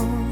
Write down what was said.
alone.